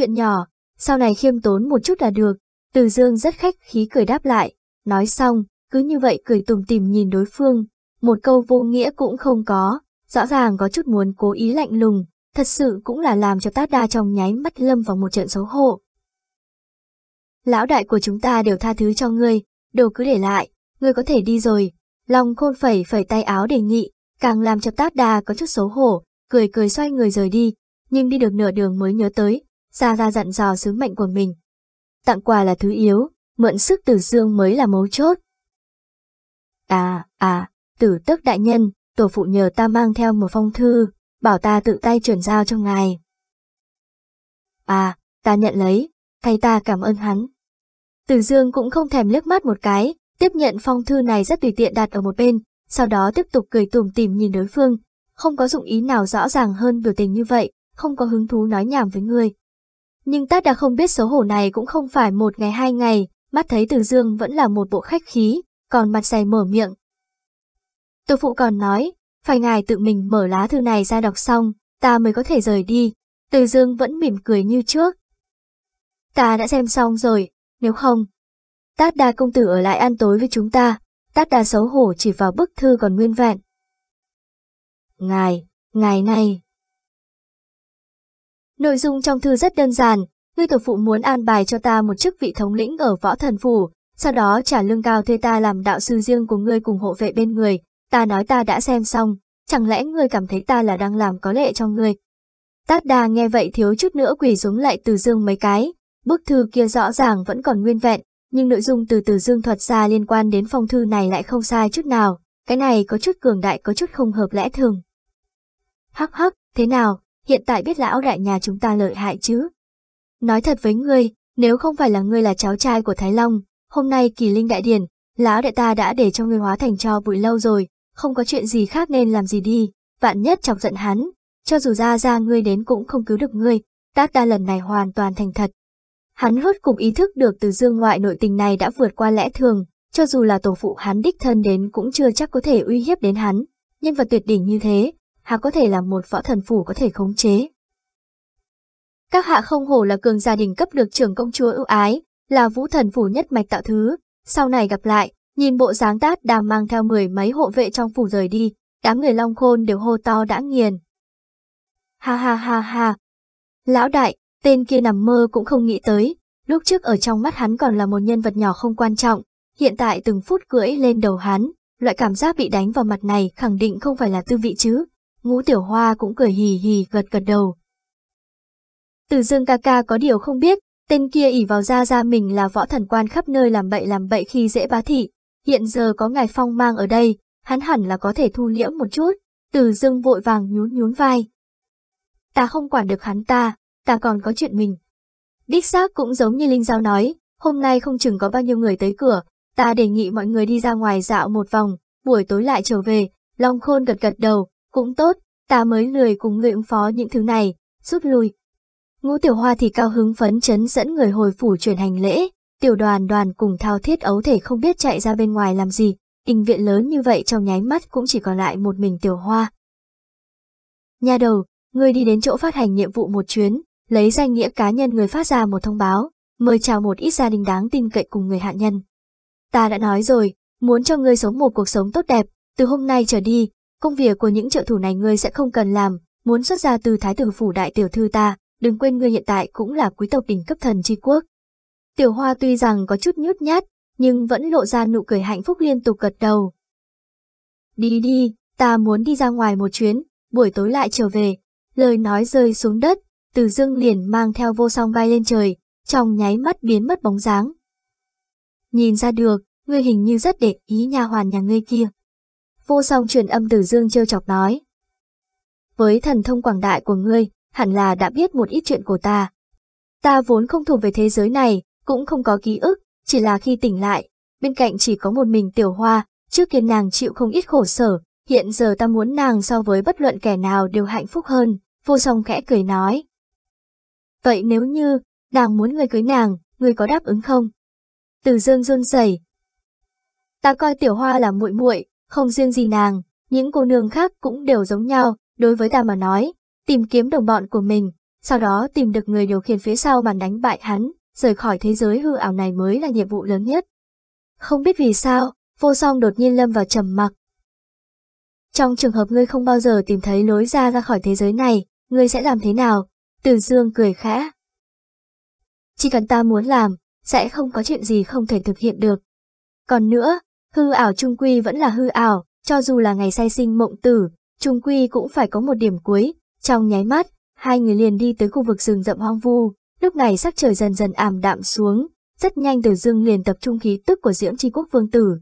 chuyện nhỏ, sau này khiêm tốn một chút là được. Từ Dương rất khách khí cười đáp lại, nói xong, cứ như vậy cười tùm tìm nhìn đối phương, một câu vô nghĩa cũng không có, rõ ràng có chút muốn cố ý lạnh lùng, thật sự cũng là làm cho Tát Đa trong nháy mắt lâm vào một trận xấu hổ. Lão đại của chúng ta đều tha thứ cho ngươi, đồ cứ để lại, ngươi có thể đi rồi. Long khôn phẩy phẩy tay áo đề nghị, càng làm cho Tát Đa có chút xấu hổ, cười cười xoay người rời đi, nhưng đi được nửa đường mới nhớ tới, ra ra dặn dò sứ mệnh của mình. Tặng quà là thứ yếu, mượn sức từ dương mới là mấu chốt. À, à, tử tức đại nhân, tổ phụ nhờ ta mang theo một phong thư, bảo ta tự tay chuyển giao cho ngài. À, ta nhận lấy, thay ta cảm ơn hắn. Từ dương cũng không thèm liếc mắt một cái, tiếp nhận phong thư này rất tùy tiện đặt ở một bên, sau đó tiếp tục cười tủm tỉm nhìn đối phương, không có dụng ý nào rõ ràng hơn biểu tình như vậy, không có hứng thú nói nhảm với người. Nhưng Tát đã không biết xấu hổ này cũng không phải một ngày hai ngày, mắt thấy Từ Dương vẫn là một bộ khách khí, còn mặt dày mở miệng. Tổ phụ còn nói, phải ngài tự mình mở lá thư này ra đọc xong, ta mới có thể rời đi. Từ Dương vẫn mỉm cười như trước. Ta đã xem xong rồi, nếu không. Tát đa công tử ở lại ăn tối với chúng ta, tát đa xấu hổ chỉ vào bức thư còn nguyên vẹn. Ngài, ngài này. Nội dung trong thư rất đơn giản, ngươi tổ phụ muốn an bài cho ta một chức vị thống lĩnh ở võ thần phủ, sau đó trả lương cao thuê ta làm đạo sư riêng của ngươi cùng hộ vệ bên người, ta nói ta đã xem xong, chẳng lẽ ngươi cảm thấy ta là đang làm có lệ cho ngươi. Tát đà nghe vậy thiếu chút nữa quỳ xuống lại từ dương mấy cái, bức thư kia rõ ràng vẫn còn nguyên vẹn, nhưng nội dung từ từ dương thuật ra liên quan đến phong thư này lại không sai chút nào, cái này có chút cường đại có chút không hợp lẽ thường. Hắc hắc, thế nào, hiện tại biết lão đại nhà chúng ta lợi hại chứ? Nói thật với ngươi, nếu không phải là ngươi là cháu trai của Thái Long, hôm nay kỳ linh đại điển, lão đại ta đã để cho ngươi hóa thành cho bụi lâu rồi, không có chuyện gì khác nên làm gì đi, vạn nhất chọc giận hắn, cho dù ra ra ngươi đến cũng không cứu được ngươi, tác đa lần này hoàn toàn thành thật. Hắn rốt cục ý thức được từ dương ngoại nội tình này đã vượt qua lẽ thường, cho dù là tổ phụ hắn đích thân đến cũng chưa chắc có thể uy hiếp đến hắn, nhân vật tuyệt đỉnh như thế, hạ có thể là một võ thần phủ có thể khống chế. Các hạ không hổ là cường gia đình cấp được trưởng công chúa ưu ái, là vũ thần phủ nhất mạch tạo thứ, sau này gặp lại, nhìn bộ dáng tát đàm mang theo mười mấy hộ vệ trong phủ rời đi, đám người long khôn đều hô to đã nghiền. Ha ha ha ha. Lão đại, tên kia nằm mơ cũng không nghĩ tới, lúc trước ở trong mắt hắn còn là một nhân vật nhỏ không quan trọng, hiện tại từng phút cưỡi lên đầu hắn, loại cảm giác bị đánh vào mặt này khẳng định không phải là tư vị chứ. Ngũ tiểu hoa cũng cười hì hì gật gật đầu. Từ dương ca ca có điều không biết, tên kia ỉ vào ra ra mình là võ thần quan khắp nơi làm bậy làm bậy khi dễ bá thị. Hiện giờ có ngài phong mang ở đây, hắn hẳn là có thể thu liễm một chút. Từ dương vội vàng nhún nhún vai. Ta không quản được hắn ta, ta còn có chuyện mình. Đích xác cũng giống như Linh Giao nói, hôm nay không chừng có bao nhiêu người tới cửa, ta đề nghị mọi người đi ra ngoài dạo một vòng, buổi tối lại trở về, Long Khôn gật gật đầu, cũng tốt, ta mới lười cùng người ứng phó những thứ này, rút lui. Ngũ tiểu hoa thì cao hứng phấn chấn dẫn người hồi phủ chuyển hành lễ, tiểu đoàn đoàn cùng thao thiết ấu thể không biết chạy ra bên ngoài làm gì, đình viện lớn như vậy trong nháy mắt cũng chỉ còn lại một mình tiểu hoa. Nhà đầu, người đi đến chỗ phát hành nhiệm vụ một chuyến, lấy danh nghĩa cá nhân người phát ra một thông báo, mời chào một ít gia đình đáng tin cậy cùng người hạ nhân. Ta đã nói rồi, muốn cho ngươi sống một cuộc sống tốt đẹp, từ hôm nay trở đi, Công việc của những trợ thủ này ngươi sẽ không cần làm, muốn xuất ra từ thái tử phủ đại tiểu thư ta, đừng quên ngươi hiện tại cũng là quý tộc đỉnh cấp thần tri quốc. Tiểu hoa tuy rằng có chút nhút nhát, nhưng vẫn lộ ra nụ cười hạnh phúc liên tục gật đầu. Đi đi, ta muốn đi ra ngoài một chuyến, buổi tối lại trở về. Lời nói rơi xuống đất, từ dương liền mang theo vô song bay lên trời, trong nháy mắt biến mất bóng dáng. Nhìn ra được, ngươi hình như rất để ý nha hoàn nhà ngươi kia. Vô song truyền âm từ dương trêu chọc nói. Với thần thông quảng đại của ngươi, hẳn là đã biết một ít chuyện của ta. Ta vốn không thuộc về thế giới này, cũng không có ký ức, chỉ là khi tỉnh lại, bên cạnh chỉ có một mình tiểu hoa, trước kia nàng chịu không ít khổ sở, hiện giờ ta muốn nàng so với bất luận kẻ nào đều hạnh phúc hơn, vô song khẽ cười nói. Vậy nếu như, nàng muốn người cưới nàng, người có đáp ứng không? Từ dương run rẩy. Ta coi tiểu hoa là muội muội, không riêng gì nàng, những cô nương khác cũng đều giống nhau, đối với ta mà nói, tìm kiếm đồng bọn của mình, sau đó tìm được người điều khiển phía sau màn đánh bại hắn, rời khỏi thế giới hư ảo này mới là nhiệm vụ lớn nhất. Không biết vì sao, vô song đột nhiên lâm vào trầm mặc. Trong trường hợp ngươi không bao giờ tìm thấy lối ra ra khỏi thế giới này, ngươi sẽ làm thế nào? Từ dương cười khẽ. Chỉ cần ta muốn làm, sẽ không có chuyện gì không thể thực hiện được. Còn nữa, hư ảo trung quy vẫn là hư ảo, cho dù là ngày say sinh mộng tử, trung quy cũng phải có một điểm cuối. Trong nháy mắt, hai người liền đi tới khu vực rừng rậm hoang vu, lúc này sắc trời dần dần ảm đạm xuống, rất nhanh Từ Dương liền tập trung khí tức của Diễm Chi Quốc Vương Tử.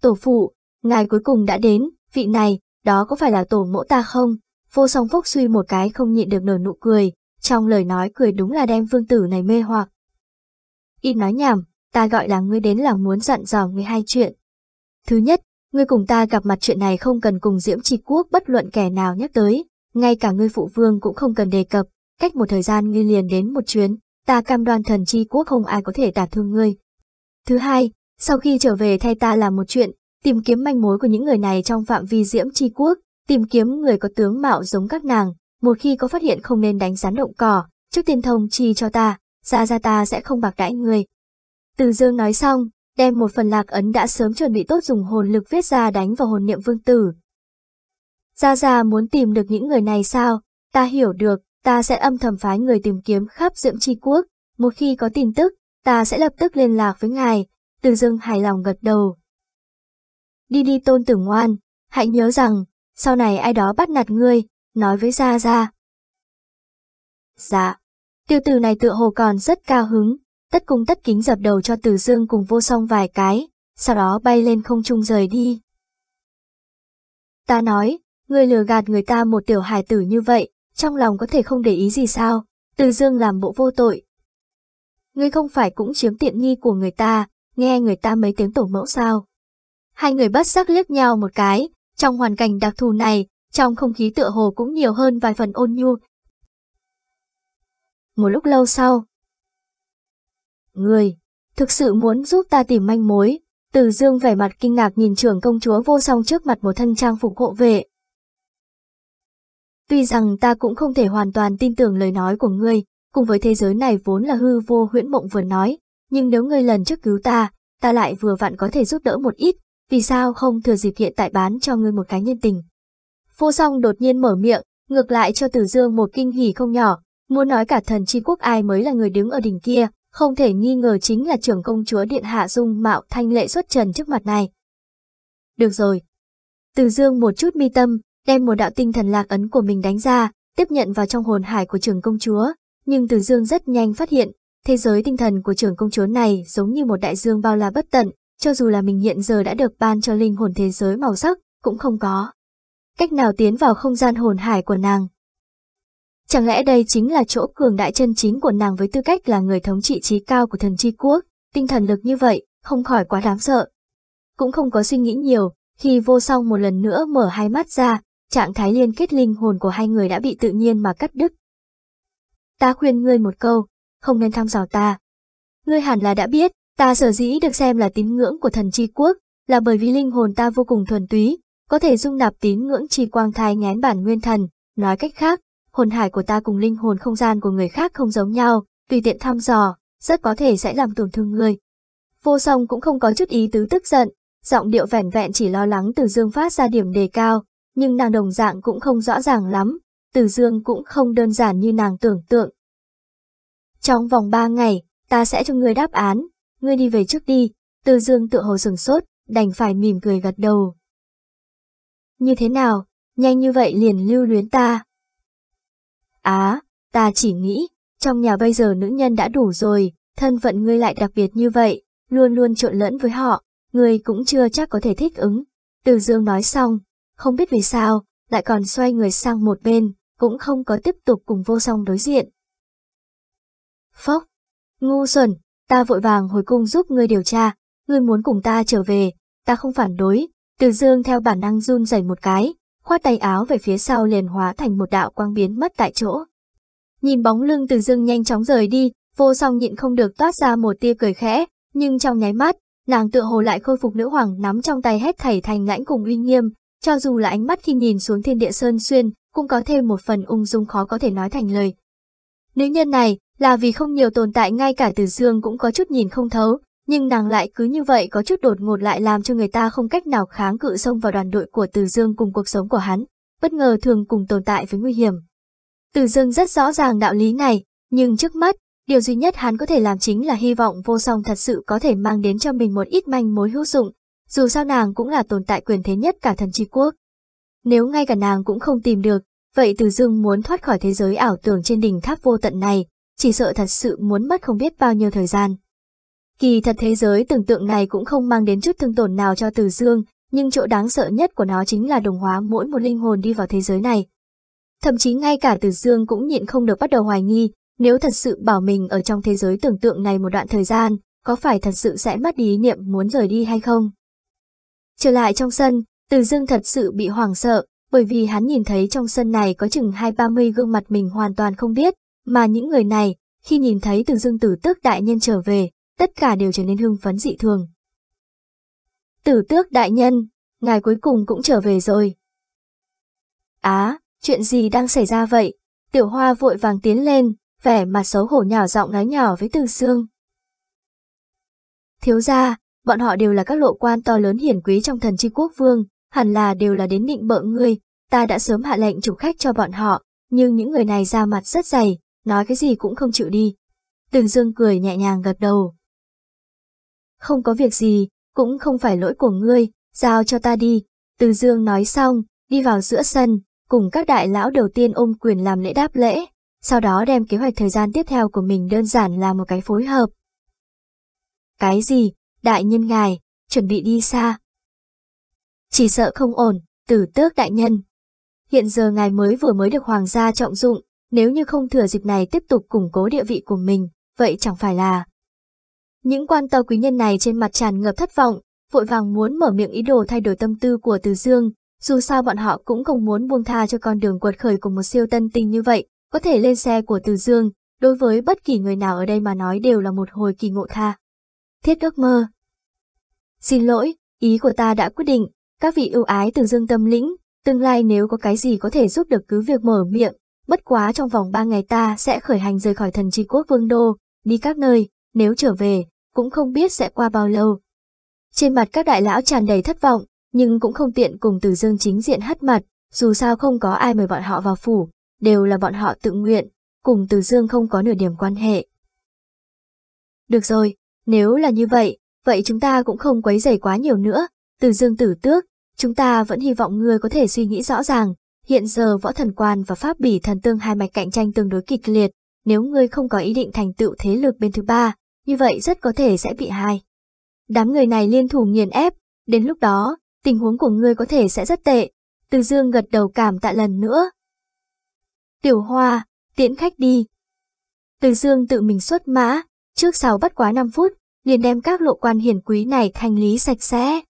Tổ phụ, ngài cuối cùng đã đến, vị này, đó có phải là tổ mẫu ta không? Vô song phúc suy một cái không nhịn được nở nụ cười, trong lời nói cười đúng là đem vương tử này mê hoặc. Ít nói nhảm, ta gọi là ngươi đến là muốn dặn dò ngươi hai chuyện. Thứ nhất, ngươi cùng ta gặp mặt chuyện này không cần cùng Diễm Trì Quốc bất luận kẻ nào nhắc tới, ngay cả ngươi phụ vương cũng không cần đề cập, cách một thời gian ngươi liền đến một chuyến, ta cam đoan thần chi quốc không ai có thể đả thương ngươi. Thứ hai, sau khi trở về thay ta làm một chuyện, tìm kiếm manh mối của những người này trong phạm vi Diễm Chi Quốc, tìm kiếm người có tướng mạo giống các nàng, một khi có phát hiện không nên đánh rắn động cỏ, trước tiên thông chi cho ta, ra ra ta sẽ không bạc đãi ngươi. Từ dương nói xong, đem một phần lạc ấn đã sớm chuẩn bị tốt dùng hồn lực viết ra đánh vào hồn niệm vương tử. Gia Gia muốn tìm được những người này sao? Ta hiểu được, ta sẽ âm thầm phái người tìm kiếm khắp dưỡng chi quốc. Một khi có tin tức, ta sẽ lập tức liên lạc với ngài. Từ dương hài lòng gật đầu. Đi đi tôn tử ngoan, hãy nhớ rằng, sau này ai đó bắt nạt ngươi, nói với Gia Gia. Dạ, tiêu tử này tựa hồ còn rất cao hứng, tất cung tất kính dập đầu cho Từ Dương cùng vô song vài cái, sau đó bay lên không trung rời đi. Ta nói, ngươi lừa gạt người ta một tiểu hài tử như vậy, trong lòng có thể không để ý gì sao, Từ Dương làm bộ vô tội. Ngươi không phải cũng chiếm tiện nghi của người ta, nghe người ta mấy tiếng tổ mẫu sao. Hai người bất sắc liếc nhau một cái, trong hoàn cảnh đặc thù này, trong không khí tựa hồ cũng nhiều hơn vài phần ôn nhu. Một lúc lâu sau, Người, thực sự muốn giúp ta tìm manh mối, từ dương vẻ mặt kinh ngạc nhìn trưởng công chúa vô song trước mặt một thân trang phục hộ vệ. Tuy rằng ta cũng không thể hoàn toàn tin tưởng lời nói của ngươi, cùng với thế giới này vốn là hư vô huyễn mộng vừa nói, nhưng nếu ngươi lần trước cứu ta, ta lại vừa vặn có thể giúp đỡ một ít, vì sao không thừa dịp hiện tại bán cho ngươi một cái nhân tình. Vô song đột nhiên mở miệng, ngược lại cho Tử Dương một kinh hỉ không nhỏ, muốn nói cả thần chi quốc ai mới là người đứng ở đỉnh kia, không thể nghi ngờ chính là trưởng công chúa Điện Hạ Dung mạo thanh lệ xuất trần trước mặt này. Được rồi. từ Dương một chút mi tâm, đem một đạo tinh thần lạc ấn của mình đánh ra, tiếp nhận vào trong hồn hải của trưởng công chúa, nhưng từ Dương rất nhanh phát hiện, thế giới tinh thần của trưởng công chúa này giống như một đại dương bao la bất tận, cho dù là mình hiện giờ đã được ban cho linh hồn thế giới màu sắc, cũng không có. Cách nào tiến vào không gian hồn hải của nàng? Chẳng lẽ đây chính là chỗ cường đại chân chính của nàng với tư cách là người thống trị trí cao của thần chi quốc, tinh thần lực như vậy, không khỏi quá đáng sợ. Cũng không có suy nghĩ nhiều, khi vô song một lần nữa mở hai mắt ra, trạng thái liên kết linh hồn của hai người đã bị tự nhiên mà cắt đứt. Ta khuyên ngươi một câu, không nên thăm dò ta. Ngươi hẳn là đã biết, ta sở dĩ được xem là tín ngưỡng của thần chi quốc, là bởi vì linh hồn ta vô cùng thuần túy, có thể dung nạp tín ngưỡng chi quang thai ngén bản nguyên thần, nói cách khác, hồn hải của ta cùng linh hồn không gian của người khác không giống nhau, tùy tiện thăm dò, rất có thể sẽ làm tổn thương người. Vô song cũng không có chút ý tứ tức giận, giọng điệu vẻn vẹn chỉ lo lắng Từ Dương phát ra điểm đề cao, nhưng nàng đồng dạng cũng không rõ ràng lắm, Từ Dương cũng không đơn giản như nàng tưởng tượng. Trong vòng ba ngày, ta sẽ cho ngươi đáp án, ngươi đi về trước đi, Từ Dương tự hồ sừng sốt, đành phải mỉm cười gật đầu. Như thế nào, nhanh như vậy liền lưu luyến ta. Á, ta chỉ nghĩ, trong nhà bây giờ nữ nhân đã đủ rồi, thân phận ngươi lại đặc biệt như vậy, luôn luôn trộn lẫn với họ, ngươi cũng chưa chắc có thể thích ứng. Từ dương nói xong, không biết vì sao, lại còn xoay người sang một bên, cũng không có tiếp tục cùng vô song đối diện. Phốc, ngu xuẩn, ta vội vàng hồi cung giúp ngươi điều tra, ngươi muốn cùng ta trở về, ta không phản đối, từ dương theo bản năng run rẩy một cái, khoát tay áo về phía sau liền hóa thành một đạo quang biến mất tại chỗ. Nhìn bóng lưng từ dương nhanh chóng rời đi, vô song nhịn không được toát ra một tia cười khẽ, nhưng trong nháy mắt, nàng tựa hồ lại khôi phục nữ hoàng nắm trong tay hết thảy thành lãnh cùng uy nghiêm, cho dù là ánh mắt khi nhìn xuống thiên địa sơn xuyên, cũng có thêm một phần ung dung khó có thể nói thành lời. Nữ nhân này, là vì không nhiều tồn tại ngay cả Từ Dương cũng có chút nhìn không thấu, nhưng nàng lại cứ như vậy có chút đột ngột lại làm cho người ta không cách nào kháng cự xông vào đoàn đội của Từ Dương cùng cuộc sống của hắn, bất ngờ thường cùng tồn tại với nguy hiểm. Từ Dương rất rõ ràng đạo lý này, nhưng trước mắt, điều duy nhất hắn có thể làm chính là hy vọng vô song thật sự có thể mang đến cho mình một ít manh mối hữu dụng, dù sao nàng cũng là tồn tại quyền thế nhất cả thần chi quốc. Nếu ngay cả nàng cũng không tìm được, vậy Từ Dương muốn thoát khỏi thế giới ảo tưởng trên đỉnh tháp vô tận này, chỉ sợ thật sự muốn mất không biết bao nhiêu thời gian. Kỳ thật thế giới tưởng tượng này cũng không mang đến chút thương tổn nào cho Từ Dương, nhưng chỗ đáng sợ nhất của nó chính là đồng hóa mỗi một linh hồn đi vào thế giới này. Thậm chí ngay cả Từ Dương cũng nhịn không được bắt đầu hoài nghi, nếu thật sự bảo mình ở trong thế giới tưởng tượng này một đoạn thời gian, có phải thật sự sẽ mất đi ý niệm muốn rời đi hay không? Trở lại trong sân, Từ Dương thật sự bị hoảng sợ, bởi vì hắn nhìn thấy trong sân này có chừng hai ba mươi gương mặt mình hoàn toàn không biết, mà những người này, khi nhìn thấy Từ Dương tử tước đại nhân trở về, tất cả đều trở nên hưng phấn dị thường. Tử tước đại nhân, ngài cuối cùng cũng trở về rồi. Á, chuyện gì đang xảy ra vậy? Tiểu hoa vội vàng tiến lên, vẻ mặt xấu hổ nhỏ giọng nói nhỏ với Từ Dương. Thiếu gia, bọn họ đều là các lộ quan to lớn hiển quý trong thần chi quốc vương, hẳn là đều là đến định bợ ngươi, ta đã sớm hạ lệnh chủ khách cho bọn họ, nhưng những người này ra mặt rất dày, nói cái gì cũng không chịu đi. Từ Dương cười nhẹ nhàng gật đầu. Không có việc gì, cũng không phải lỗi của ngươi, giao cho ta đi. Từ Dương nói xong, đi vào giữa sân, cùng các đại lão đầu tiên ôm quyền làm lễ đáp lễ, sau đó đem kế hoạch thời gian tiếp theo của mình đơn giản là một cái phối hợp. Cái gì, đại nhân ngài, chuẩn bị đi xa. Chỉ sợ không ổn, tử tước đại nhân. Hiện giờ ngài mới vừa mới được hoàng gia trọng dụng, nếu như không thừa dịp này tiếp tục củng cố địa vị của mình, vậy chẳng phải là... Những quan to quý nhân này trên mặt tràn ngập thất vọng, vội vàng muốn mở miệng ý đồ thay đổi tâm tư của Từ Dương, dù sao bọn họ cũng không muốn buông tha cho con đường quật khởi của một siêu tân tinh như vậy, có thể lên xe của Từ Dương, đối với bất kỳ người nào ở đây mà nói đều là một hồi kỳ ngộ tha. Thiết ước mơ. Xin lỗi, ý của ta đã quyết định, các vị ưu ái Từ Dương tâm lĩnh, tương lai nếu có cái gì có thể giúp được cứ việc mở miệng, bất quá trong vòng ba ngày ta sẽ khởi hành rời khỏi thần tri quốc vương đô, đi các nơi, nếu trở về, cũng không biết sẽ qua bao lâu. Trên mặt các đại lão tràn đầy thất vọng, nhưng cũng không tiện cùng Từ Dương chính diện hất mặt, dù sao không có ai mời bọn họ vào phủ, đều là bọn họ tự nguyện, cùng Từ Dương không có nửa điểm quan hệ. Được rồi, nếu là như vậy, vậy chúng ta cũng không quấy rầy quá nhiều nữa, Từ Dương tử tước, chúng ta vẫn hy vọng ngươi có thể suy nghĩ rõ ràng, hiện giờ võ thần quan và pháp bỉ thần tương hai mạch cạnh tranh tương đối kịch liệt, nếu ngươi không có ý định thành tựu thế lực bên thứ ba, như vậy rất có thể sẽ bị hai. Đám người này liên thủ nghiền ép, đến lúc đó, tình huống của ngươi có thể sẽ rất tệ. Từ dương gật đầu cảm tạ lần nữa. Tiểu hoa, tiễn khách đi. Từ dương tự mình xuất mã, trước sau bắt quá 5 phút, liền đem các lộ quan hiển quý này thanh lý sạch sẽ.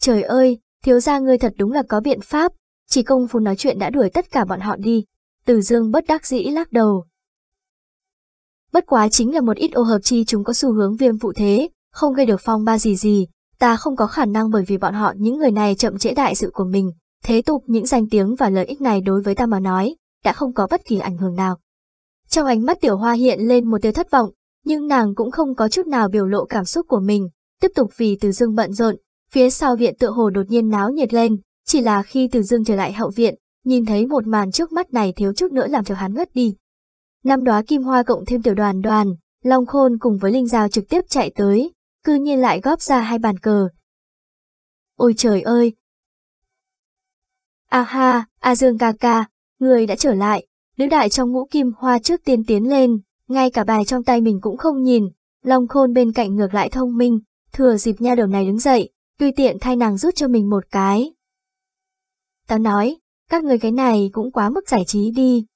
Trời ơi, thiếu gia ngươi thật đúng là có biện pháp, chỉ công phu nói chuyện đã đuổi tất cả bọn họ đi. Từ dương bất đắc dĩ lắc đầu. Bất quá chính là một ít ô hợp chi chúng có xu hướng viêm phụ thế, không gây được phong ba gì gì, ta không có khả năng bởi vì bọn họ những người này chậm trễ đại sự của mình, thế tục những danh tiếng và lợi ích này đối với ta mà nói, đã không có bất kỳ ảnh hưởng nào. Trong ánh mắt tiểu hoa hiện lên một tia thất vọng, nhưng nàng cũng không có chút nào biểu lộ cảm xúc của mình, tiếp tục vì từ dương bận rộn, phía sau viện tựa hồ đột nhiên náo nhiệt lên, chỉ là khi từ dương trở lại hậu viện, nhìn thấy một màn trước mắt này thiếu chút nữa làm cho hắn ngất đi. Năm đóa kim hoa cộng thêm tiểu đoàn đoàn, Long Khôn cùng với Linh Giao trực tiếp chạy tới, cư nhiên lại góp ra hai bàn cờ. Ôi trời ơi! A ha, A Dương ca ca, người đã trở lại, nữ đại trong ngũ kim hoa trước tiên tiến lên, ngay cả bài trong tay mình cũng không nhìn, Long Khôn bên cạnh ngược lại thông minh, thừa dịp nha đầu này đứng dậy, tùy tiện thay nàng rút cho mình một cái. Tao nói, các người cái này cũng quá mức giải trí đi.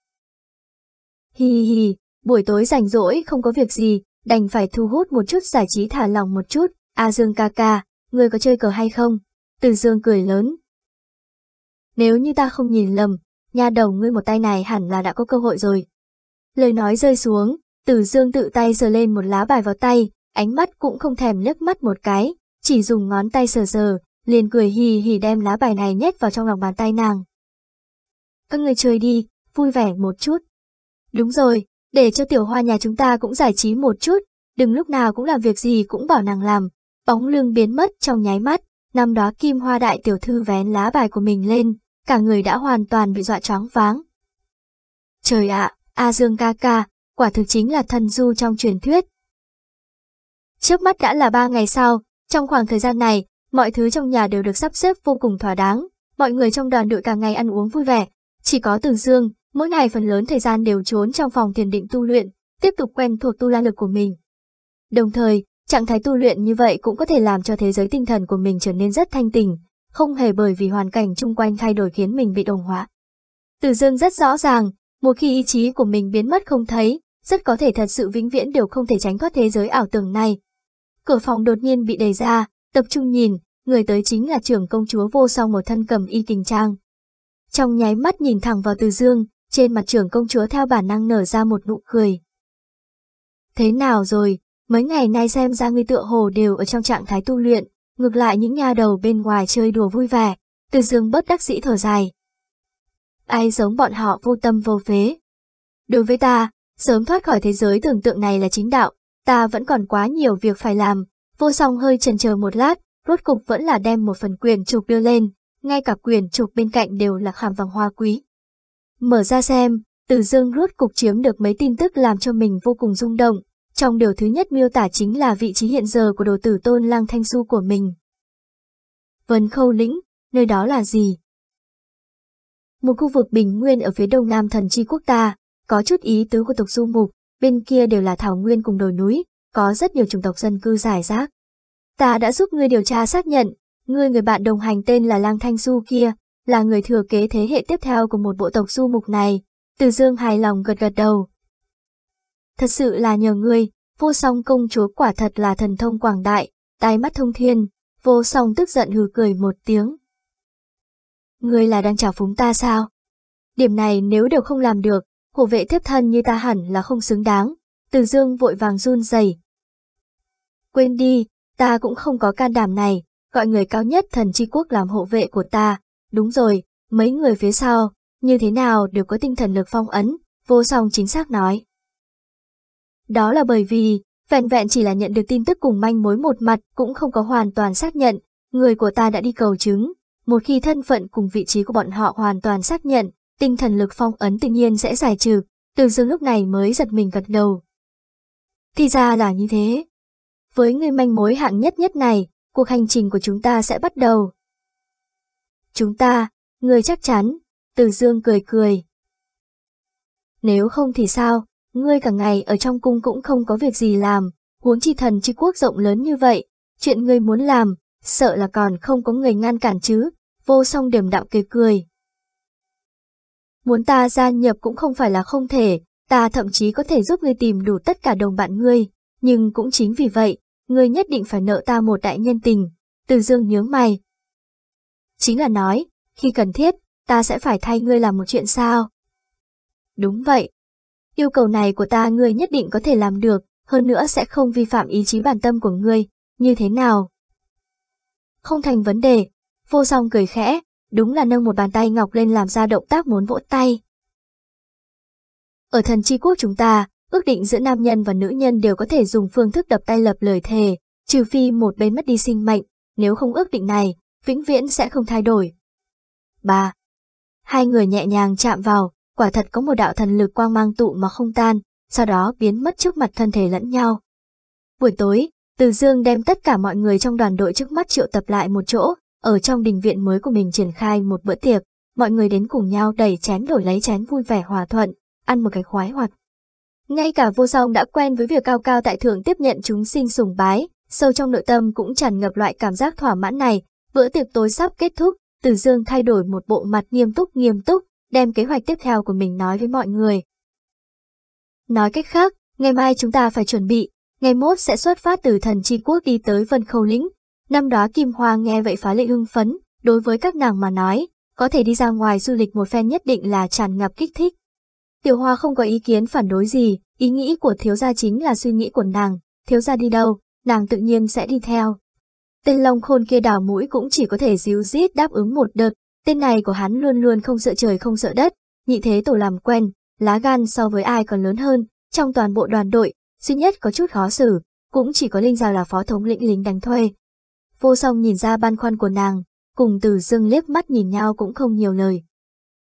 Hi hi hi, buổi tối rảnh rỗi không có việc gì, đành phải thu hút một chút giải trí thả lòng một chút. A Dương ca ca, người có chơi cờ hay không? Từ Dương cười lớn. Nếu như ta không nhìn lầm, nha đầu ngươi một tay này hẳn là đã có cơ hội rồi. Lời nói rơi xuống, Từ Dương tự tay sờ lên một lá bài vào tay, ánh mắt cũng không thèm liếc mắt một cái, chỉ dùng ngón tay sờ sờ, liền cười hì hì đem lá bài này nhét vào trong lòng bàn tay nàng. Các người chơi đi, vui vẻ một chút. Đúng rồi, để cho tiểu hoa nhà chúng ta cũng giải trí một chút, đừng lúc nào cũng làm việc gì cũng bảo nàng làm. Bóng lưng biến mất trong nháy mắt, năm đó kim hoa đại tiểu thư vén lá bài của mình lên, cả người đã hoàn toàn bị dọa choáng váng. Trời ạ, A Dương ca ca, quả thực chính là thần du trong truyền thuyết. Trước mắt đã là ba ngày sau, trong khoảng thời gian này, mọi thứ trong nhà đều được sắp xếp vô cùng thỏa đáng, mọi người trong đoàn đội cả ngày ăn uống vui vẻ. Chỉ có Từ Dương, mỗi ngày phần lớn thời gian đều trốn trong phòng thiền định tu luyện, tiếp tục quen thuộc tu la lực của mình. Đồng thời, trạng thái tu luyện như vậy cũng có thể làm cho thế giới tinh thần của mình trở nên rất thanh tình, không hề bởi vì hoàn cảnh chung quanh thay đổi khiến mình bị đồng hóa. Từ Dương rất rõ ràng, một khi ý chí của mình biến mất không thấy, rất có thể thật sự vĩnh viễn đều không thể tránh thoát thế giới ảo tưởng này. Cửa phòng đột nhiên bị đẩy ra, tập trung nhìn, người tới chính là trưởng công chúa vô song một thân cầm y tình trang. Trong nháy mắt nhìn thẳng vào Từ Dương, trên mặt trưởng công chúa theo bản năng nở ra một nụ cười. Thế nào rồi, mấy ngày nay xem ra ngươi tựa hồ đều ở trong trạng thái tu luyện, ngược lại những nhà đầu bên ngoài chơi đùa vui vẻ, Từ Dương bất đắc dĩ thở dài. Ai giống bọn họ vô tâm vô phế. Đối với ta, sớm thoát khỏi thế giới tưởng tượng này là chính đạo, ta vẫn còn quá nhiều việc phải làm, vô song hơi chần chờ một lát, rốt cục vẫn là đem một phần quyền trục đưa lên, ngay cả quyền trục bên cạnh đều là khảm vàng hoa quý. Mở ra xem, từ dương rốt cục chiếm được mấy tin tức làm cho mình vô cùng rung động, trong điều thứ nhất miêu tả chính là vị trí hiện giờ của đồ tử tôn lang thanh Du của mình. Vân khâu lĩnh, nơi đó là gì? Một khu vực bình nguyên ở phía đông nam thần chi quốc ta, có chút ý tứ của tộc du mục, bên kia đều là thảo nguyên cùng đồi núi, có rất nhiều chủng tộc dân cư giải rác. Ta đã giúp ngươi điều tra xác nhận, ngươi người bạn đồng hành tên là Lang Thanh Du kia, là người thừa kế thế hệ tiếp theo của một bộ tộc du mục này. Từ dương hài lòng gật gật đầu. Thật sự là nhờ ngươi, vô song công chúa quả thật là thần thông quảng đại, tai mắt thông thiên, vô song tức giận hừ cười một tiếng. Ngươi là đang chào phúng ta sao? Điểm này nếu đều không làm được, hộ vệ tiếp thân như ta hẳn là không xứng đáng. Từ dương vội vàng run rẩy. Quên đi, ta cũng không có can đảm này, gọi người cao nhất thần chi quốc làm hộ vệ của ta. Đúng rồi, mấy người phía sau, như thế nào đều có tinh thần lực phong ấn, vô song chính xác nói. Đó là bởi vì, vẹn vẹn chỉ là nhận được tin tức cùng manh mối một mặt cũng không có hoàn toàn xác nhận, người của ta đã đi cầu chứng. Một khi thân phận cùng vị trí của bọn họ hoàn toàn xác nhận, tinh thần lực phong ấn tự nhiên sẽ giải trừ, từ dương lúc này mới giật mình gật đầu. Thì ra là như thế. Với người manh mối hạng nhất nhất này, cuộc hành trình của chúng ta sẽ bắt đầu. Chúng ta, người chắc chắn, từ dương cười cười. Nếu không thì sao, ngươi cả ngày ở trong cung cũng không có việc gì làm, huống chi thần chi quốc rộng lớn như vậy, chuyện ngươi muốn làm, sợ là còn không có người ngăn cản chứ, vô song điểm đạo cười cười. Muốn ta gia nhập cũng không phải là không thể, ta thậm chí có thể giúp ngươi tìm đủ tất cả đồng bạn ngươi, nhưng cũng chính vì vậy, ngươi nhất định phải nợ ta một đại nhân tình. Từ dương nhướng mày. Chính là nói, khi cần thiết, ta sẽ phải thay ngươi làm một chuyện sao? Đúng vậy. Yêu cầu này của ta ngươi nhất định có thể làm được, hơn nữa sẽ không vi phạm ý chí bản tâm của ngươi, như thế nào? Không thành vấn đề, vô song cười khẽ, đúng là nâng một bàn tay ngọc lên làm ra động tác muốn vỗ tay. Ở thần chi quốc chúng ta, ước định giữa nam nhân và nữ nhân đều có thể dùng phương thức đập tay lập lời thề, trừ phi một bên mất đi sinh mệnh, nếu không ước định này, vĩnh viễn sẽ không thay đổi. 3. Hai người nhẹ nhàng chạm vào, quả thật có một đạo thần lực quang mang tụ mà không tan, sau đó biến mất trước mặt thân thể lẫn nhau. Buổi tối, Từ Dương đem tất cả mọi người trong đoàn đội trước mắt triệu tập lại một chỗ, ở trong đình viện mới của mình triển khai một bữa tiệc, mọi người đến cùng nhau đẩy chén đổi lấy chén vui vẻ hòa thuận, ăn một cái khoái hoạt. Ngay cả vô song đã quen với việc cao cao tại thượng tiếp nhận chúng sinh sùng bái, sâu trong nội tâm cũng tràn ngập loại cảm giác thỏa mãn này, bữa tiệc tối sắp kết thúc, Từ Dương thay đổi một bộ mặt nghiêm túc nghiêm túc, đem kế hoạch tiếp theo của mình nói với mọi người. Nói cách khác, ngày mai chúng ta phải chuẩn bị, ngày mốt sẽ xuất phát từ thần chi quốc đi tới Vân Khâu Lĩnh, Năm đó Kim Hoa nghe vậy phá lệ hưng phấn, đối với các nàng mà nói, có thể đi ra ngoài du lịch một phen nhất định là tràn ngập kích thích. Tiểu Hoa không có ý kiến phản đối gì, ý nghĩ của thiếu gia chính là suy nghĩ của nàng, thiếu gia đi đâu, nàng tự nhiên sẽ đi theo. Tên Long Khôn kia đào mũi cũng chỉ có thể díu dít đáp ứng một đợt, tên này của hắn luôn luôn không sợ trời không sợ đất, nhị thế tổ làm quen, lá gan so với ai còn lớn hơn, trong toàn bộ đoàn đội, duy nhất có chút khó xử, cũng chỉ có Linh Giao là phó thống lĩnh lính đánh thuê. Vô song nhìn ra băn khoăn của nàng, cùng từ dương liếc mắt nhìn nhau cũng không nhiều lời.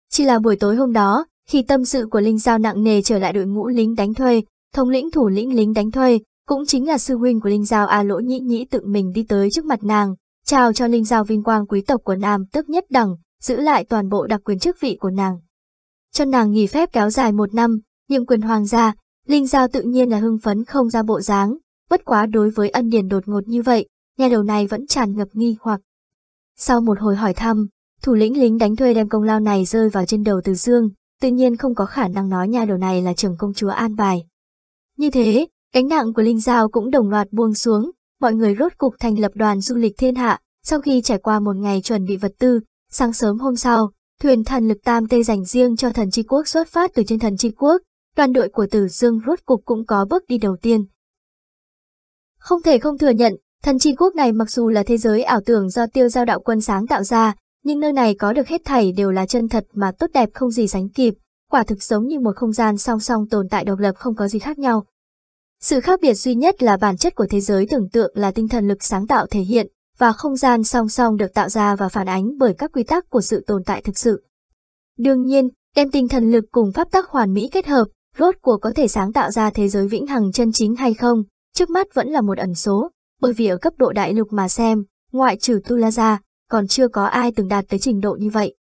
Chỉ là buổi tối hôm đó, khi tâm sự của Linh Giao nặng nề trở lại đội ngũ lính đánh thuê, thống lĩnh thủ lĩnh lính đánh thuê, cũng chính là sư huynh của Linh Giao A Lỗ Nhĩ Nhĩ tự mình đi tới trước mặt nàng, chào cho Linh Giao vinh quang quý tộc của Nam tức nhất đẳng, giữ lại toàn bộ đặc quyền chức vị của nàng. Cho nàng nghỉ phép kéo dài một năm, nhiệm quyền hoàng gia, Linh Giao tự nhiên là hưng phấn không ra bộ dáng, bất quá đối với ân điển đột ngột như vậy, nhà đầu này vẫn tràn ngập nghi hoặc. Sau một hồi hỏi thăm, thủ lĩnh lính đánh thuê đem công lao này rơi vào trên đầu Từ Dương, tự nhiên không có khả năng nói nhà đầu này là trưởng công chúa an bài. Như thế, Cánh nặng của Linh Giao cũng đồng loạt buông xuống, mọi người rốt cục thành lập đoàn du lịch thiên hạ, sau khi trải qua một ngày chuẩn bị vật tư, sáng sớm hôm sau, thuyền thần lực tam tê dành riêng cho thần tri quốc xuất phát từ trên thần tri quốc, đoàn đội của Tử Dương rốt cục cũng có bước đi đầu tiên. Không thể không thừa nhận, thần tri quốc này mặc dù là thế giới ảo tưởng do tiêu giao đạo quân sáng tạo ra, nhưng nơi này có được hết thảy đều là chân thật mà tốt đẹp không gì sánh kịp, quả thực giống như một không gian song song tồn tại độc lập không có gì khác nhau. Sự khác biệt duy nhất là bản chất của thế giới tưởng tượng là tinh thần lực sáng tạo thể hiện, và không gian song song được tạo ra và phản ánh bởi các quy tắc của sự tồn tại thực sự. Đương nhiên, đem tinh thần lực cùng pháp tắc hoàn mỹ kết hợp, rốt cuộc có thể sáng tạo ra thế giới vĩnh hằng chân chính hay không, trước mắt vẫn là một ẩn số, bởi vì ở cấp độ đại lục mà xem, ngoại trừ Tu La Gia, còn chưa có ai từng đạt tới trình độ như vậy.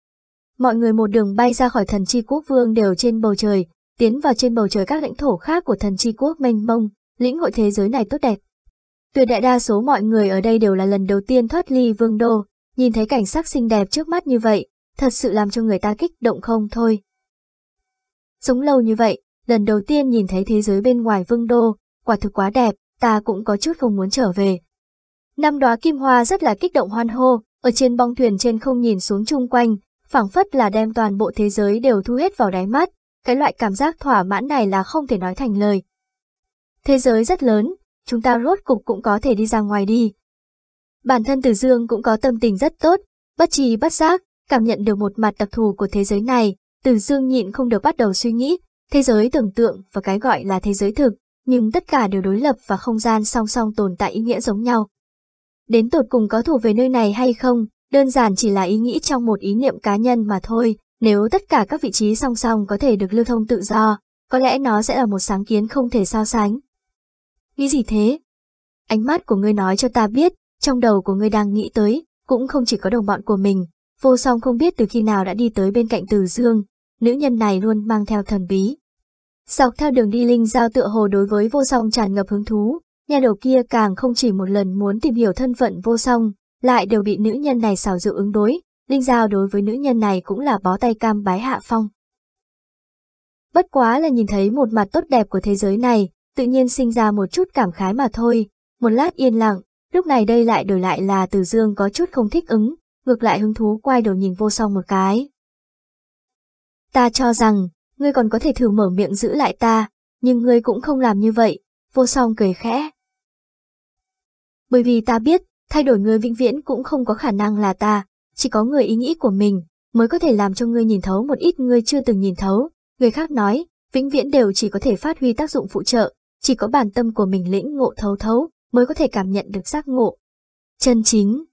Mọi người một đường bay ra khỏi thần chi quốc vương đều trên bầu trời, tiến vào trên bầu trời các lãnh thổ khác của thần Chi quốc mênh mông, lĩnh hội thế giới này tốt đẹp. Tuyệt đại đa số mọi người ở đây đều là lần đầu tiên thoát ly vương đô, nhìn thấy cảnh sắc xinh đẹp trước mắt như vậy, thật sự làm cho người ta kích động không thôi. Sống lâu như vậy, lần đầu tiên nhìn thấy thế giới bên ngoài vương đô, quả thực quá đẹp, ta cũng có chút không muốn trở về. Năm đóa kim hoa rất là kích động hoan hô, ở trên bong thuyền trên không nhìn xuống chung quanh, phảng phất là đem toàn bộ thế giới đều thu hết vào đáy mắt, cái loại cảm giác thỏa mãn này là không thể nói thành lời. Thế giới rất lớn, chúng ta rốt cục cũng có thể đi ra ngoài đi. Bản thân Từ Dương cũng có tâm tình rất tốt, bất trì bất giác, cảm nhận được một mặt đặc thù của thế giới này, Từ Dương nhịn không được bắt đầu suy nghĩ, thế giới tưởng tượng và cái gọi là thế giới thực, nhưng tất cả đều đối lập và không gian song song tồn tại ý nghĩa giống nhau. Đến tột cùng có thủ về nơi này hay không, đơn giản chỉ là ý nghĩ trong một ý niệm cá nhân mà thôi, nếu tất cả các vị trí song song có thể được lưu thông tự do, có lẽ nó sẽ là một sáng kiến không thể so sánh. Nghĩ gì thế? Ánh mắt của ngươi nói cho ta biết, trong đầu của ngươi đang nghĩ tới, cũng không chỉ có đồng bọn của mình, vô song không biết từ khi nào đã đi tới bên cạnh Từ Dương, nữ nhân này luôn mang theo thần bí. Dọc theo đường đi Linh Giao tựa hồ đối với vô song tràn ngập hứng thú, nhà đầu kia càng không chỉ một lần muốn tìm hiểu thân phận vô song, lại đều bị nữ nhân này xảo dự ứng đối, Linh Giao đối với nữ nhân này cũng là bó tay cam bái hạ phong. Bất quá là nhìn thấy một mặt tốt đẹp của thế giới này, tự nhiên sinh ra một chút cảm khái mà thôi, một lát yên lặng, lúc này đây lại đổi lại là Từ Dương có chút không thích ứng, ngược lại hứng thú quay đầu nhìn vô song một cái. Ta cho rằng, ngươi còn có thể thử mở miệng giữ lại ta, nhưng ngươi cũng không làm như vậy, vô song cười khẽ. Bởi vì ta biết, thay đổi ngươi vĩnh viễn cũng không có khả năng là ta, chỉ có người ý nghĩ của mình mới có thể làm cho ngươi nhìn thấu một ít ngươi chưa từng nhìn thấu. Người khác nói, vĩnh viễn đều chỉ có thể phát huy tác dụng phụ trợ, chỉ có bản tâm của mình lĩnh ngộ thấu thấu mới có thể cảm nhận được giác ngộ. Chân chính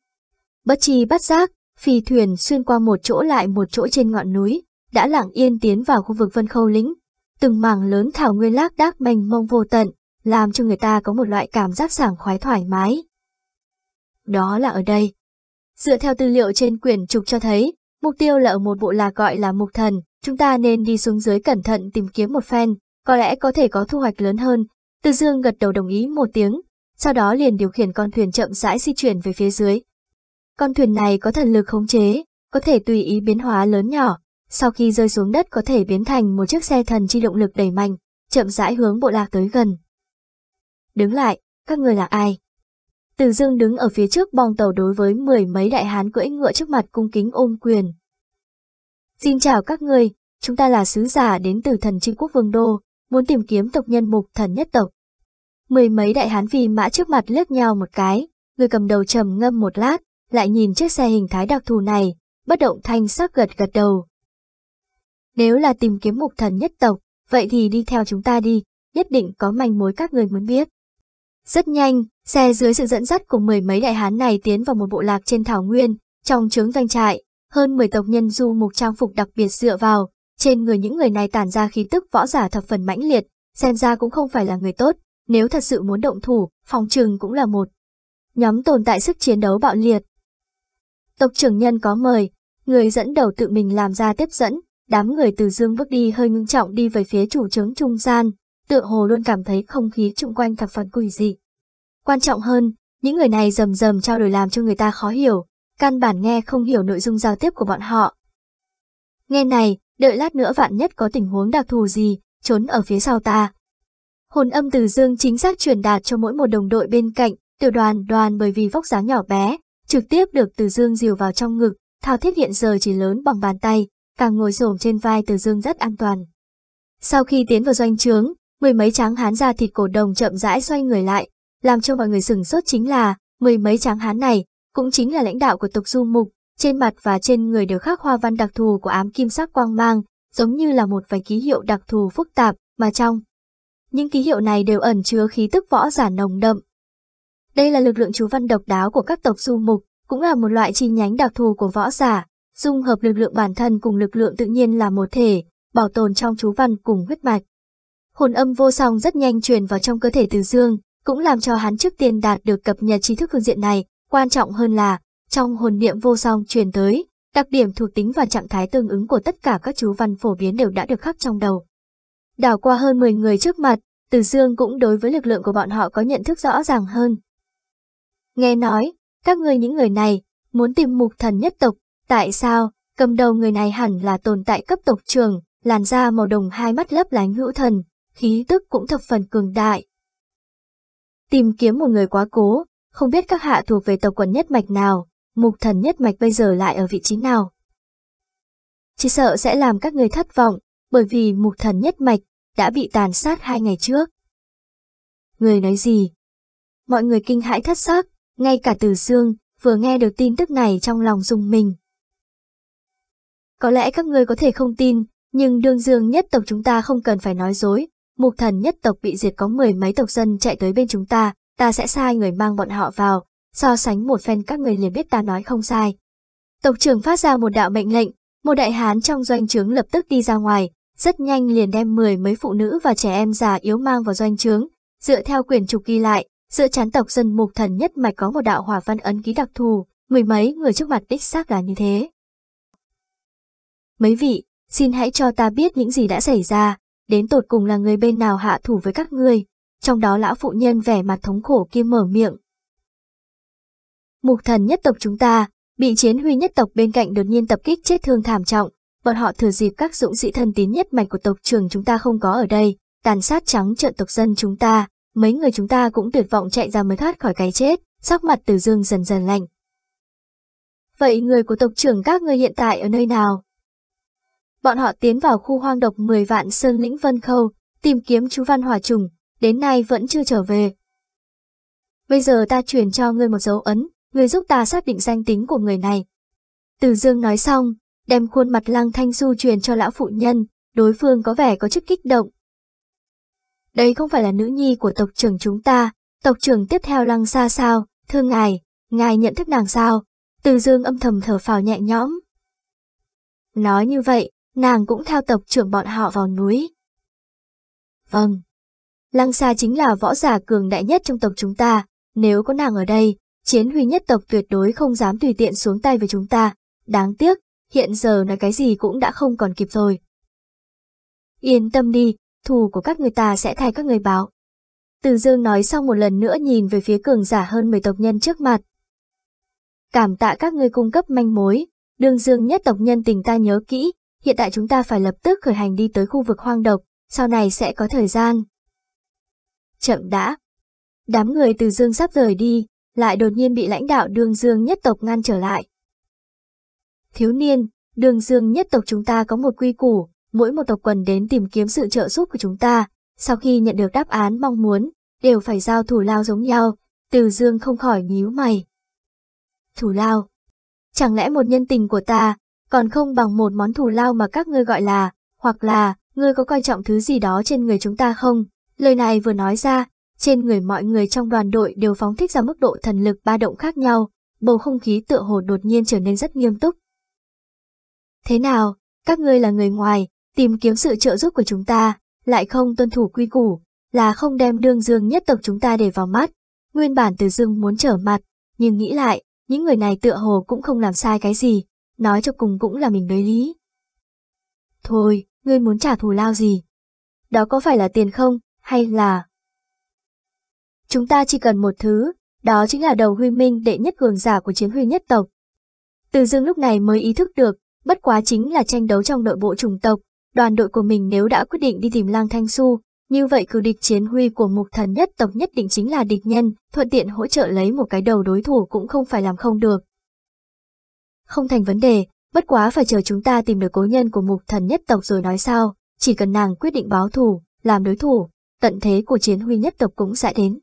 Bất chi bắt giác, phi thuyền xuyên qua một chỗ lại một chỗ trên ngọn núi, đã lặng yên tiến vào khu vực vân khâu lĩnh. Từng mảng lớn thảo nguyên lác đác mênh mông vô tận, làm cho người ta có một loại cảm giác sảng khoái thoải mái. Đó là ở đây. Dựa theo tư liệu trên quyển trục cho thấy, mục tiêu là ở một bộ lạc gọi là mục thần, chúng ta nên đi xuống dưới cẩn thận tìm kiếm một phen, có lẽ có thể có thu hoạch lớn hơn. Từ dương gật đầu đồng ý một tiếng, sau đó liền điều khiển con thuyền chậm rãi di chuyển về phía dưới. Con thuyền này có thần lực khống chế, có thể tùy ý biến hóa lớn nhỏ, sau khi rơi xuống đất có thể biến thành một chiếc xe thần chi động lực đẩy mạnh, chậm rãi hướng bộ lạc tới gần. Đứng lại, các người là ai? Từ dương đứng ở phía trước bong tàu đối với mười mấy đại hán cưỡi ngựa trước mặt cung kính ôm quyền. Xin chào các người, chúng ta là sứ giả đến từ thần trinh quốc vương đô, muốn tìm kiếm tộc nhân mục thần nhất tộc. Mười mấy đại hán vì mã trước mặt liếc nhau một cái, người cầm đầu trầm ngâm một lát, lại nhìn chiếc xe hình thái đặc thù này, bất động thanh sắc gật gật đầu. Nếu là tìm kiếm mục thần nhất tộc, vậy thì đi theo chúng ta đi, nhất định có manh mối các người muốn biết. Rất nhanh, xe dưới sự dẫn dắt của mười mấy đại hán này tiến vào một bộ lạc trên thảo nguyên, trong trướng doanh trại, hơn 10 tộc nhân du mục trang phục đặc biệt dựa vào, trên người những người này tản ra khí tức võ giả thập phần mãnh liệt, xem ra cũng không phải là người tốt, nếu thật sự muốn động thủ, phòng trừng cũng là một. Nhóm tồn tại sức chiến đấu bạo liệt. Tộc trưởng nhân có mời, người dẫn đầu tự mình làm ra tiếp dẫn, đám người từ dương bước đi hơi ngưng trọng đi về phía chủ trướng trung gian, tựa hồ luôn cảm thấy không khí chung quanh thập phần quỷ dị. Quan trọng hơn, những người này rầm rầm trao đổi làm cho người ta khó hiểu, căn bản nghe không hiểu nội dung giao tiếp của bọn họ. Nghe này, đợi lát nữa vạn nhất có tình huống đặc thù gì, trốn ở phía sau ta. Hồn âm từ dương chính xác truyền đạt cho mỗi một đồng đội bên cạnh, tiểu đoàn đoàn bởi vì vóc dáng nhỏ bé, trực tiếp được từ dương dìu vào trong ngực, thao thiết hiện giờ chỉ lớn bằng bàn tay, càng ngồi xổm trên vai từ dương rất an toàn. Sau khi tiến vào doanh trướng, mười mấy tráng hán ra thịt cổ đồng chậm rãi xoay người lại, làm cho mọi người sừng sốt chính là, mười mấy tráng hán này, cũng chính là lãnh đạo của tộc du mục, trên mặt và trên người đều khắc hoa văn đặc thù của ám kim sắc quang mang, giống như là một vài ký hiệu đặc thù phức tạp, mà trong. Những ký hiệu này đều ẩn chứa khí tức võ giả nồng đậm. Đây là lực lượng chú văn độc đáo của các tộc du mục, cũng là một loại chi nhánh đặc thù của võ giả, dung hợp lực lượng bản thân cùng lực lượng tự nhiên là một thể, bảo tồn trong chú văn cùng huyết mạch. Hồn âm vô song rất nhanh truyền vào trong cơ thể Từ Dương, cũng làm cho hắn trước tiên đạt được cập nhật tri thức phương diện này, quan trọng hơn là, trong hồn niệm vô song truyền tới, đặc điểm thuộc tính và trạng thái tương ứng của tất cả các chú văn phổ biến đều đã được khắc trong đầu. Đảo qua hơn 10 người trước mặt, Từ Dương cũng đối với lực lượng của bọn họ có nhận thức rõ ràng hơn. Nghe nói, các ngươi những người này, muốn tìm mục thần nhất tộc, tại sao, cầm đầu người này hẳn là tồn tại cấp tộc trường, làn da màu đồng hai mắt lấp lánh hữu thần, khí tức cũng thập phần cường đại. Tìm kiếm một người quá cố, không biết các hạ thuộc về tộc quần nhất mạch nào, mục thần nhất mạch bây giờ lại ở vị trí nào. Chỉ sợ sẽ làm các người thất vọng, bởi vì mục thần nhất mạch đã bị tàn sát hai ngày trước. Người nói gì? Mọi người kinh hãi thất sắc, ngay cả từ dương vừa nghe được tin tức này trong lòng dùng mình. Có lẽ các ngươi có thể không tin, nhưng đương dương nhất tộc chúng ta không cần phải nói dối. Mục thần nhất tộc bị diệt có mười mấy tộc dân chạy tới bên chúng ta, ta sẽ sai người mang bọn họ vào, so sánh một phen các người liền biết ta nói không sai. Tộc trưởng phát ra một đạo mệnh lệnh, một đại hán trong doanh trướng lập tức đi ra ngoài, rất nhanh liền đem mười mấy phụ nữ và trẻ em già yếu mang vào doanh trướng, dựa theo quyền trục ghi lại, giữa chán tộc dân mục thần nhất mạch có một đạo hỏa văn ấn ký đặc thù, mười mấy người trước mặt đích xác là như thế. Mấy vị, xin hãy cho ta biết những gì đã xảy ra, đến tột cùng là người bên nào hạ thủ với các ngươi, trong đó lão phụ nhân vẻ mặt thống khổ kia mở miệng. Mục thần nhất tộc chúng ta, bị chiến huy nhất tộc bên cạnh đột nhiên tập kích chết thương thảm trọng, bọn họ thừa dịp các dũng sĩ thân tín nhất mạch của tộc trưởng chúng ta không có ở đây, tàn sát trắng trợn tộc dân chúng ta, mấy người chúng ta cũng tuyệt vọng chạy ra mới thoát khỏi cái chết, sắc mặt từ dương dần dần lạnh. Vậy người của tộc trưởng các ngươi hiện tại ở nơi nào? Bọn họ tiến vào khu hoang độc 10 vạn sơn lĩnh Vân Khâu, tìm kiếm chú Văn Hòa Trùng, đến nay vẫn chưa trở về. Bây giờ ta truyền cho ngươi một dấu ấn, ngươi giúp ta xác định danh tính của người này. Từ Dương nói xong, đem khuôn mặt Lăng Thanh Du truyền cho lão phụ nhân, đối phương có vẻ có chút kích động. Đây không phải là nữ nhi của tộc trưởng chúng ta, tộc trưởng tiếp theo Lăng xa sao, thưa ngài, ngài nhận thức nàng sao? Từ Dương âm thầm thở phào nhẹ nhõm. Nói như vậy, nàng cũng theo tộc trưởng bọn họ vào núi. Vâng. Lăng Sa chính là võ giả cường đại nhất trong tộc chúng ta, nếu có nàng ở đây, chiến huy nhất tộc tuyệt đối không dám tùy tiện xuống tay với chúng ta. Đáng tiếc, hiện giờ nói cái gì cũng đã không còn kịp rồi. Yên tâm đi, thù của các người ta sẽ thay các người báo. Từ Dương nói xong một lần nữa nhìn về phía cường giả hơn 10 tộc nhân trước mặt. Cảm tạ các ngươi cung cấp manh mối, đương Dương nhất tộc nhân tình ta nhớ kỹ, hiện tại chúng ta phải lập tức khởi hành đi tới khu vực hoang độc, sau này sẽ có thời gian. Chậm đã. Đám người từ Dương sắp rời đi, lại đột nhiên bị lãnh đạo đường Dương nhất tộc ngăn trở lại. Thiếu niên, đường Dương nhất tộc chúng ta có một quy củ, mỗi một tộc quần đến tìm kiếm sự trợ giúp của chúng ta, sau khi nhận được đáp án mong muốn, đều phải giao thủ lao giống nhau, Từ Dương không khỏi nhíu mày. thủ lao. Chẳng lẽ một nhân tình của ta, còn không bằng một món thù lao mà các ngươi gọi là, hoặc là, ngươi có coi trọng thứ gì đó trên người chúng ta không? Lời này vừa nói ra, trên người mọi người trong đoàn đội đều phóng thích ra mức độ thần lực ba động khác nhau, bầu không khí tựa hồ đột nhiên trở nên rất nghiêm túc. Thế nào, các ngươi là người ngoài, tìm kiếm sự trợ giúp của chúng ta, lại không tuân thủ quy củ, là không đem đương dương nhất tộc chúng ta để vào mắt. Nguyên bản từ dương muốn trở mặt, nhưng nghĩ lại, những người này tựa hồ cũng không làm sai cái gì, nói cho cùng cũng là mình đối lý. Thôi, ngươi muốn trả thù lao gì? Đó có phải là tiền không, hay là... Chúng ta chỉ cần một thứ, đó chính là đầu huy minh đệ nhất cường giả của chiến huy nhất tộc. Từ dương lúc này mới ý thức được, bất quá chính là tranh đấu trong nội bộ chủng tộc, đoàn đội của mình nếu đã quyết định đi tìm lang thanh su, như vậy cử địch chiến huy của mục thần nhất tộc nhất định chính là địch nhân, thuận tiện hỗ trợ lấy một cái đầu đối thủ cũng không phải làm không được. Không thành vấn đề, bất quá phải chờ chúng ta tìm được cố nhân của mục thần nhất tộc rồi nói sao, chỉ cần nàng quyết định báo thù, làm đối thủ, tận thế của chiến huy nhất tộc cũng sẽ đến.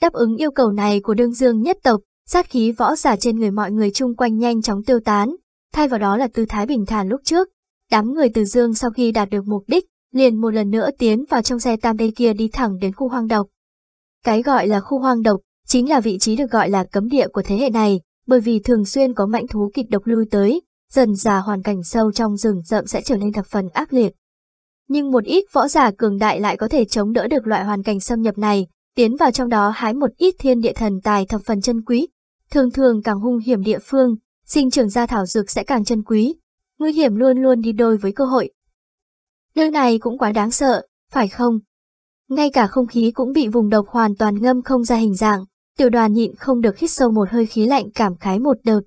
Đáp ứng yêu cầu này của đương dương nhất tộc, sát khí võ giả trên người mọi người chung quanh nhanh chóng tiêu tán, thay vào đó là tư thái bình thản lúc trước. Đám người từ dương sau khi đạt được mục đích, liền một lần nữa tiến vào trong xe tam đê kia đi thẳng đến khu hoang độc. Cái gọi là khu hoang độc, chính là vị trí được gọi là cấm địa của thế hệ này, bởi vì thường xuyên có mãnh thú kịch độc lui tới, dần già hoàn cảnh sâu trong rừng rậm sẽ trở nên thập phần ác liệt. Nhưng một ít võ giả cường đại lại có thể chống đỡ được loại hoàn cảnh xâm nhập này, tiến vào trong đó hái một ít thiên địa thần tài thập phần chân quý. Thường thường càng hung hiểm địa phương, sinh trưởng ra thảo dược sẽ càng chân quý. Nguy hiểm luôn luôn đi đôi với cơ hội. Nơi này cũng quá đáng sợ, phải không? Ngay cả không khí cũng bị vùng độc hoàn toàn ngâm không ra hình dạng, tiểu đoàn nhịn không được hít sâu một hơi khí lạnh cảm khái một đợt.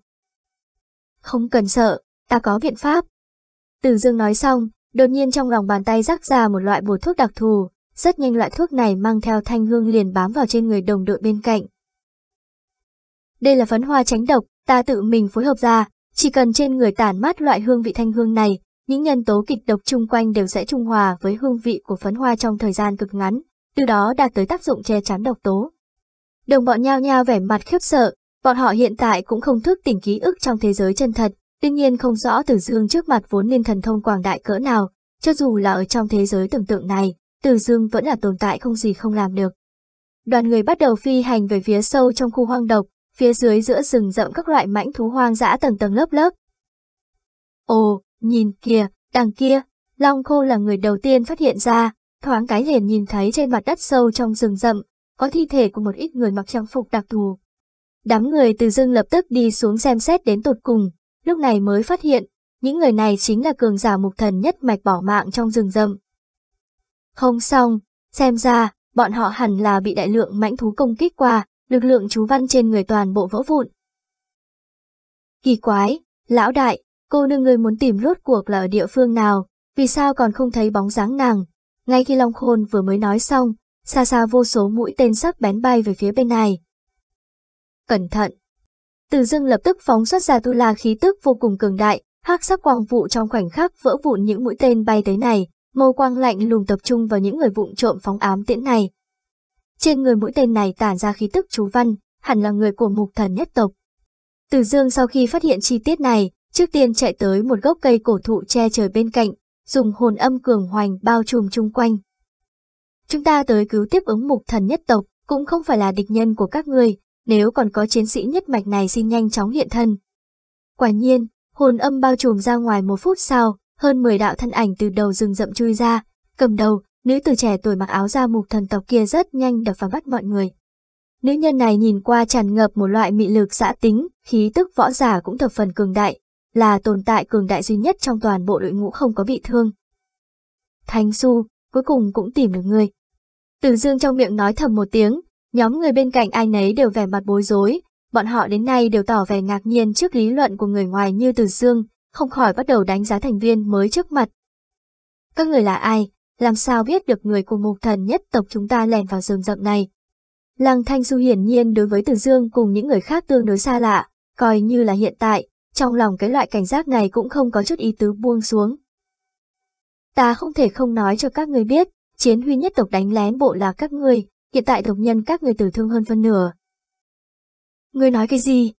Không cần sợ, ta có biện pháp. Từ dương nói xong, đột nhiên trong lòng bàn tay rắc ra một loại bột thuốc đặc thù, rất nhanh loại thuốc này mang theo thanh hương liền bám vào trên người đồng đội bên cạnh. Đây là phấn hoa tránh độc, ta tự mình phối hợp ra, chỉ cần trên người tản mát loại hương vị thanh hương này, những nhân tố kịch độc chung quanh đều sẽ trung hòa với hương vị của phấn hoa trong thời gian cực ngắn, từ đó đạt tới tác dụng che chắn độc tố. Đồng bọn nhao nhao vẻ mặt khiếp sợ, bọn họ hiện tại cũng không thức tỉnh ký ức trong thế giới chân thật, đương nhiên không rõ Tử Dương trước mặt vốn nên thần thông quảng đại cỡ nào, cho dù là ở trong thế giới tưởng tượng này, Tử Dương vẫn là tồn tại không gì không làm được. Đoàn người bắt đầu phi hành về phía sâu trong khu hoang độc, phía dưới giữa rừng rậm các loại mãnh thú hoang dã tầng tầng lớp lớp. Ồ, nhìn kìa, đằng kia, Long Khô là người đầu tiên phát hiện ra, thoáng cái liền nhìn thấy trên mặt đất sâu trong rừng rậm, có thi thể của một ít người mặc trang phục đặc thù. Đám người từ dưng lập tức đi xuống xem xét đến tột cùng, lúc này mới phát hiện, những người này chính là cường giả mục thần nhất mạch bỏ mạng trong rừng rậm. Không xong, xem ra, bọn họ hẳn là bị đại lượng mãnh thú công kích qua, lực lượng chú văn trên người toàn bộ vỡ vụn. Kỳ quái, lão đại, cô nương người muốn tìm rốt cuộc là ở địa phương nào, vì sao còn không thấy bóng dáng nàng. Ngay khi Long Khôn vừa mới nói xong, xa xa vô số mũi tên sắc bén bay về phía bên này. Cẩn thận! Từ dưng lập tức phóng xuất ra tu la khí tức vô cùng cường đại, hắc sắc quang vụ trong khoảnh khắc vỡ vụn những mũi tên bay tới này, màu quang lạnh lùng tập trung vào những người vụng trộm phóng ám tiễn này. Trên người mũi tên này tản ra khí tức chú văn, hẳn là người của mục thần nhất tộc. Từ dương sau khi phát hiện chi tiết này, trước tiên chạy tới một gốc cây cổ thụ che trời bên cạnh, dùng hồn âm cường hoành bao trùm chung quanh. Chúng ta tới cứu tiếp ứng mục thần nhất tộc, cũng không phải là địch nhân của các người, nếu còn có chiến sĩ nhất mạch này xin nhanh chóng hiện thân. Quả nhiên, hồn âm bao trùm ra ngoài một phút sau, hơn 10 đạo thân ảnh từ đầu rừng rậm chui ra, cầm đầu, nữ tử trẻ tuổi mặc áo da mục thần tộc kia rất nhanh đập vào mắt mọi người. Nữ nhân này nhìn qua tràn ngập một loại mị lực xã tính, khí tức võ giả cũng thập phần cường đại, là tồn tại cường đại duy nhất trong toàn bộ đội ngũ không có bị thương. Thanh Su, cuối cùng cũng tìm được người. Từ dương trong miệng nói thầm một tiếng, nhóm người bên cạnh ai nấy đều vẻ mặt bối rối, bọn họ đến nay đều tỏ vẻ ngạc nhiên trước lý luận của người ngoài như từ dương, không khỏi bắt đầu đánh giá thành viên mới trước mặt. Các người là ai, làm sao biết được người của mục thần nhất tộc chúng ta lèn vào rừng rậm này? Lăng Thanh Du hiển nhiên đối với Từ Dương cùng những người khác tương đối xa lạ, coi như là hiện tại, trong lòng cái loại cảnh giác này cũng không có chút ý tứ buông xuống. Ta không thể không nói cho các người biết, chiến huy nhất tộc đánh lén bộ là các ngươi, hiện tại tộc nhân các ngươi tử thương hơn phân nửa. Ngươi nói cái gì?